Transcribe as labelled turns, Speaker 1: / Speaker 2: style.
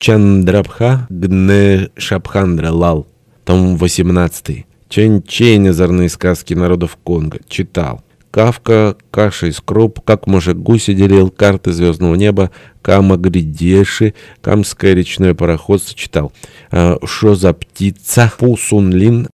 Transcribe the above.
Speaker 1: Чандрабха Гнешабхандра Лал. Том 18. Чэнь-Чэнь. Озорные сказки народов Конго. Читал. Кавка, каша из круп, как мужик гуси делил, карты звездного неба, Кама Гридеши, Камское речное пароходство читал. «Что а, за птица? Пусунлин,